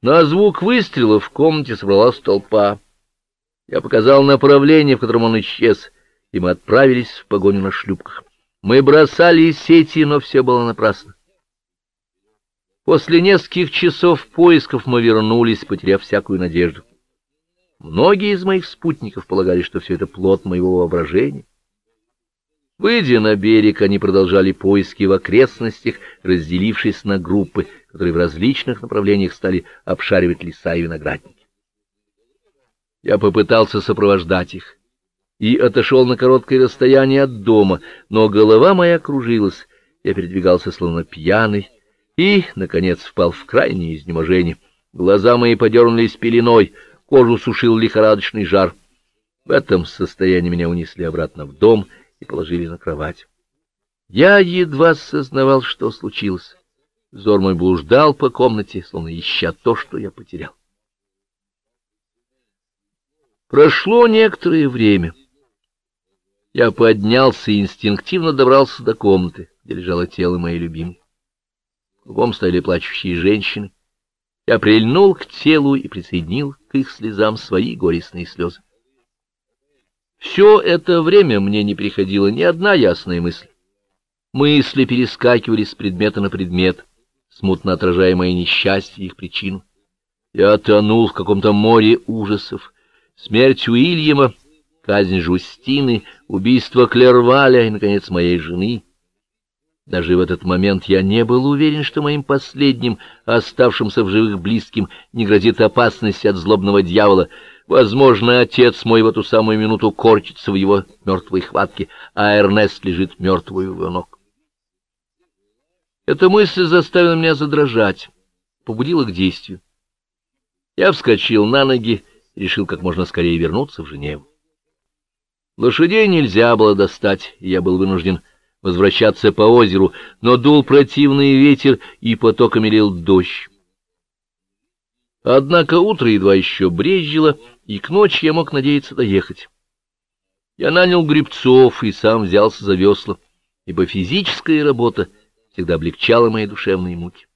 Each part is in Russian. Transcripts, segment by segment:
На звук выстрела в комнате собралась толпа. Я показал направление, в котором он исчез, и мы отправились в погоню на шлюпках. Мы бросали сети, но все было напрасно. После нескольких часов поисков мы вернулись, потеряв всякую надежду. Многие из моих спутников полагали, что все это плод моего воображения. Выйдя на берег, они продолжали поиски в окрестностях, разделившись на группы, которые в различных направлениях стали обшаривать леса и виноградники. Я попытался сопровождать их и отошел на короткое расстояние от дома, но голова моя кружилась, я передвигался словно пьяный и, наконец, впал в крайнее изнеможение. Глаза мои подернулись пеленой, кожу сушил лихорадочный жар. В этом состоянии меня унесли обратно в дом и положили на кровать. Я едва сознавал, что случилось. Взор мой блуждал по комнате, словно ища то, что я потерял. Прошло некоторое время. Я поднялся и инстинктивно добрался до комнаты, где лежало тело моей любимой. Кругом стояли плачущие женщины. Я прильнул к телу и присоединил к их слезам свои горестные слезы. Все это время мне не приходила ни одна ясная мысль. Мысли перескакивали с предмета на предмет, смутно отражая мои несчастья и их причину. Я тонул в каком-то море ужасов. Смерть Уильяма, казнь Жустины, убийство Клерваля и, наконец, моей жены. Даже в этот момент я не был уверен, что моим последним, оставшимся в живых близким, не грозит опасность от злобного дьявола. Возможно, отец мой в эту самую минуту корчится в его мертвой хватке, а Эрнест лежит мертвый у его ног. Эта мысль заставила меня задрожать, побудила к действию. Я вскочил на ноги решил как можно скорее вернуться в Женеву. Лошадей нельзя было достать, и я был вынужден возвращаться по озеру, но дул противный ветер, и потоками лил дождь. Однако утро едва еще брезжило, и к ночи я мог надеяться доехать. Я нанял гребцов и сам взялся за весла, ибо физическая работа всегда облегчала мои душевные муки.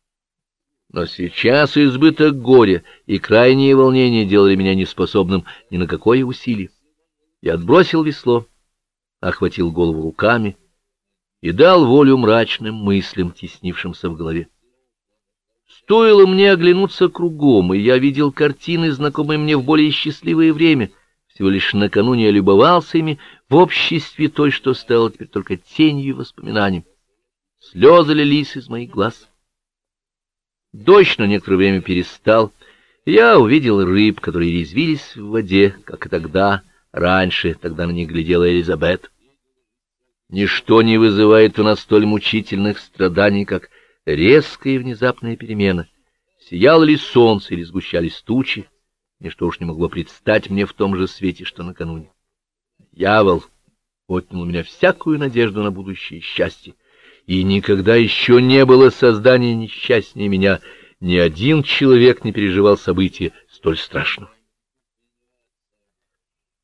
Но сейчас избыток горя и крайние волнения делали меня неспособным ни на какое усилие. Я отбросил весло, охватил голову руками и дал волю мрачным мыслям, теснившимся в голове. Стоило мне оглянуться кругом, и я видел картины, знакомые мне в более счастливое время. Всего лишь накануне я любовался ими в обществе той, что стало теперь только тенью и воспоминанием. Слезы лились из моих глаз. Дождь на некоторое время перестал, я увидел рыб, которые резвились в воде, как и тогда, раньше, тогда на них глядела Элизабет. Ничто не вызывает у нас столь мучительных страданий, как резкая и внезапная перемена. Сияло ли солнце или сгущались тучи, ничто уж не могло предстать мне в том же свете, что накануне. Дьявол отнял у меня всякую надежду на будущее счастье, и никогда еще не было создания несчастнее меня, ни один человек не переживал события столь страшного.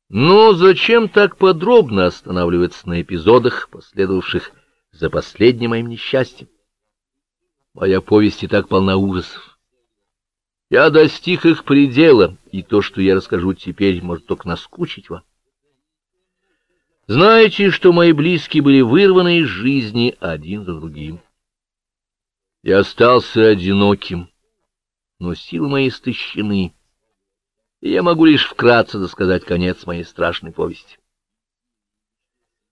Но зачем так подробно останавливаться на эпизодах, последовавших за последним моим несчастьем? Моя повесть и так полна ужасов. Я достиг их предела, и то, что я расскажу теперь, может только наскучить вам. Знаете, что мои близкие были вырваны из жизни один за другим. Я остался одиноким, но силы мои истощены, и я могу лишь вкратце досказать конец моей страшной повести.